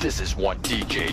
This is one DJ.